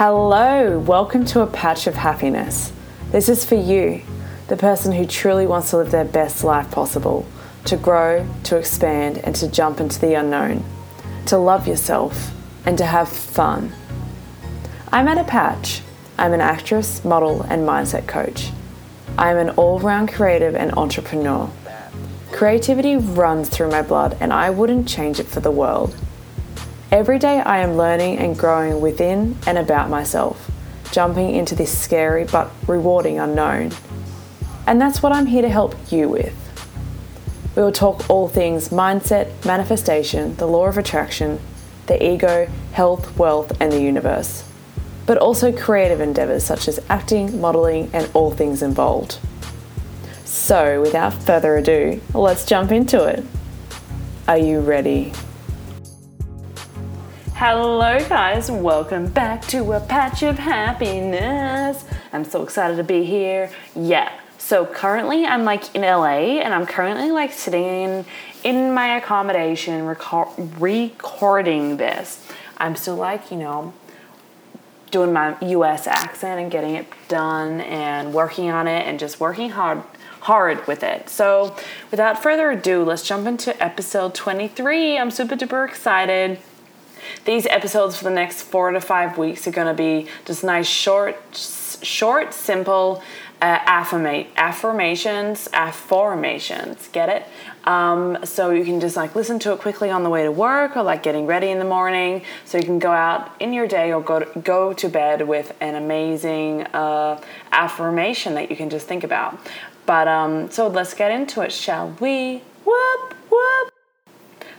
Hello, welcome to a patch of happiness. This is for you, the person who truly wants to live their best life possible, to grow, to expand, and to jump into the unknown, to love yourself, and to have fun. I'm Anna Patch. I'm an actress, model, and mindset coach. I am an all round creative and entrepreneur. Creativity runs through my blood, and I wouldn't change it for the world. Every day I am learning and growing within and about myself, jumping into this scary but rewarding unknown. And that's what I'm here to help you with. We will talk all things mindset, manifestation, the law of attraction, the ego, health, wealth, and the universe. But also creative endeavours such as acting, modelling, and all things involved. So, without further ado, let's jump into it. Are you ready? Hello, guys, welcome back to a patch of happiness. I'm so excited to be here. Yeah, so currently I'm like in LA and I'm currently like sitting in, my accommodation reco- recording this. I'm still like, you know, doing my US accent and getting it done and working on it and just working hard hard with it. So, without further ado, let's jump into episode 23. I'm super duper excited. These episodes for the next four to five weeks are going to be just nice, short, short, simple uh, affirmate affirmations, affirmations. Get it? Um, so you can just like listen to it quickly on the way to work or like getting ready in the morning. So you can go out in your day or go to, go to bed with an amazing uh, affirmation that you can just think about. But um, so let's get into it, shall we? Whoop whoop.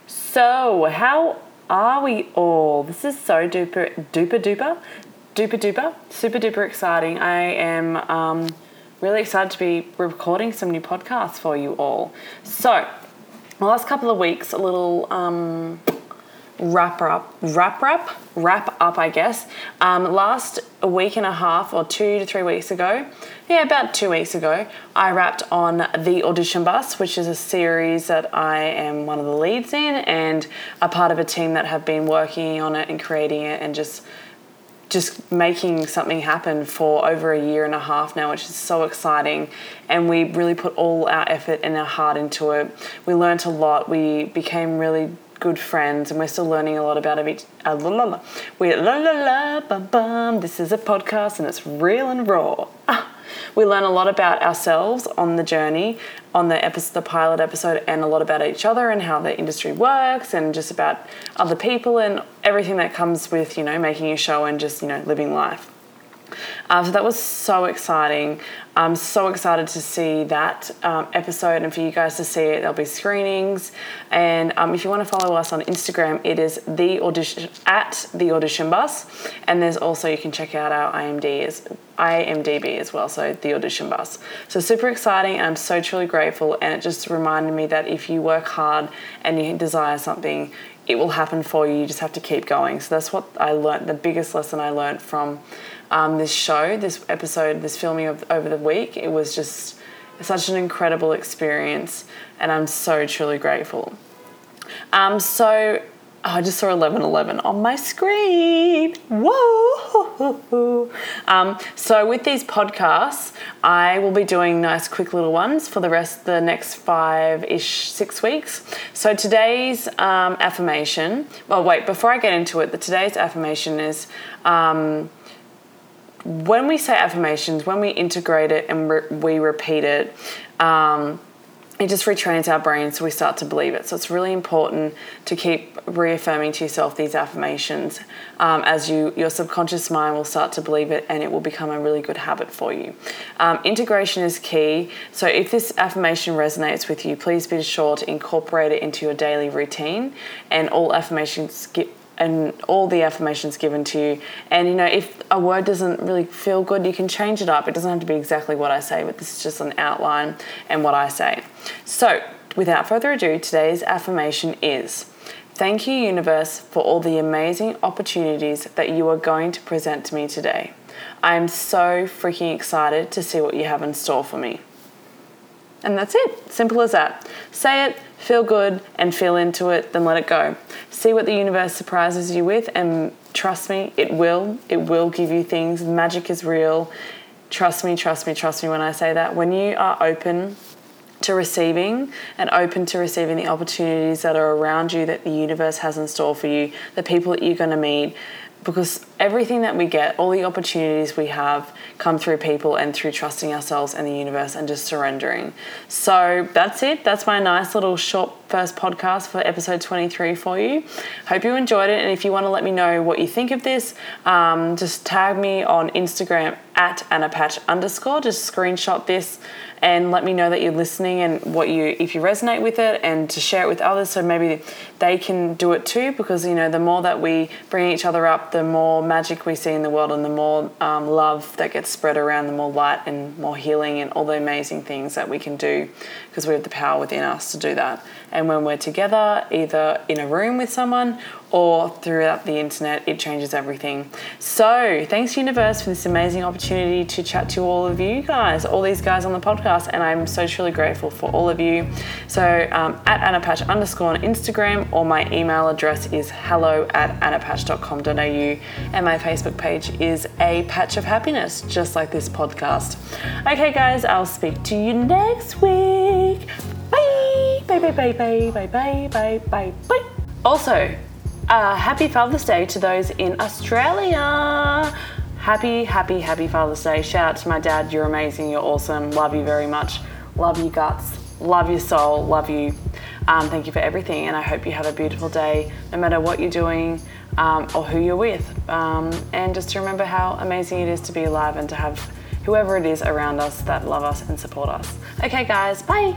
So how are we all? This is so duper, duper, duper, duper, duper, super duper exciting. I am um, really excited to be recording some new podcasts for you all. So, the last couple of weeks, a little um, wrap up, wrap wrap, wrap up, I guess. Um, last a week and a half or two to three weeks ago, yeah, about two weeks ago, I wrapped on the audition bus, which is a series that I am one of the leads in and a part of a team that have been working on it and creating it and just just making something happen for over a year and a half now, which is so exciting. And we really put all our effort and our heart into it. We learnt a lot. We became really good friends, and we're still learning a lot about each. Uh, la, la, la. We la la la bum bum. This is a podcast, and it's real and raw. Ah. We learn a lot about ourselves on the journey, on the episode, the pilot episode, and a lot about each other and how the industry works, and just about other people and everything that comes with you know making a show and just you know living life. Um, so that was so exciting. I'm so excited to see that um, episode and for you guys to see it. There'll be screenings, and um, if you want to follow us on Instagram, it is the audition at the audition bus, and there's also you can check out our IMDb as well. So the audition bus. So super exciting. I'm so truly grateful, and it just reminded me that if you work hard and you desire something, it will happen for you. You just have to keep going. So that's what I learned. The biggest lesson I learned from um, this show, this episode, this filming of over the week. It was just such an incredible experience, and I'm so truly grateful. Um, so Oh, I just saw 1111 on my screen. Whoa! Um, so, with these podcasts, I will be doing nice, quick little ones for the rest, the next five ish, six weeks. So, today's um, affirmation, well, wait, before I get into it, the today's affirmation is um, when we say affirmations, when we integrate it and re- we repeat it, um, it just retrains our brain so we start to believe it. So it's really important to keep reaffirming to yourself these affirmations um, as you your subconscious mind will start to believe it and it will become a really good habit for you. Um, integration is key. So if this affirmation resonates with you, please be sure to incorporate it into your daily routine and all affirmations get and all the affirmations given to you. And you know, if a word doesn't really feel good, you can change it up. It doesn't have to be exactly what I say, but this is just an outline and what I say. So, without further ado, today's affirmation is Thank you, universe, for all the amazing opportunities that you are going to present to me today. I am so freaking excited to see what you have in store for me. And that's it. Simple as that. Say it, feel good, and feel into it, then let it go. See what the universe surprises you with, and trust me, it will. It will give you things. Magic is real. Trust me, trust me, trust me when I say that. When you are open to receiving and open to receiving the opportunities that are around you that the universe has in store for you, the people that you're going to meet, because everything that we get, all the opportunities we have, come through people and through trusting ourselves and the universe and just surrendering. So that's it. That's my nice little short first podcast for episode 23 for you. Hope you enjoyed it. And if you want to let me know what you think of this, um, just tag me on Instagram at annapatch underscore. Just screenshot this and let me know that you're listening and what you if you resonate with it and to share it with others so maybe they can do it too because you know the more that we bring each other up the more magic we see in the world and the more um, love that gets spread around the more light and more healing and all the amazing things that we can do because we have the power within us to do that and when we're together either in a room with someone or throughout the internet, it changes everything. So, thanks, universe, for this amazing opportunity to chat to all of you guys, all these guys on the podcast, and I'm so truly grateful for all of you. So, um, at annapatch underscore on Instagram, or my email address is hello at annapatch.com.au, and my Facebook page is A Patch of Happiness, just like this podcast. Okay, guys, I'll speak to you next week. Bye, bye, bye, bye, bye, bye, bye, bye, bye, bye. Also, uh, happy Father's Day to those in Australia. Happy, happy, happy Father's Day. Shout out to my dad. You're amazing. You're awesome. Love you very much. Love you guts. Love your soul. Love you. Um, thank you for everything. And I hope you have a beautiful day, no matter what you're doing um, or who you're with. Um, and just to remember how amazing it is to be alive and to have whoever it is around us that love us and support us. Okay, guys. Bye.